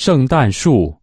圣诞树。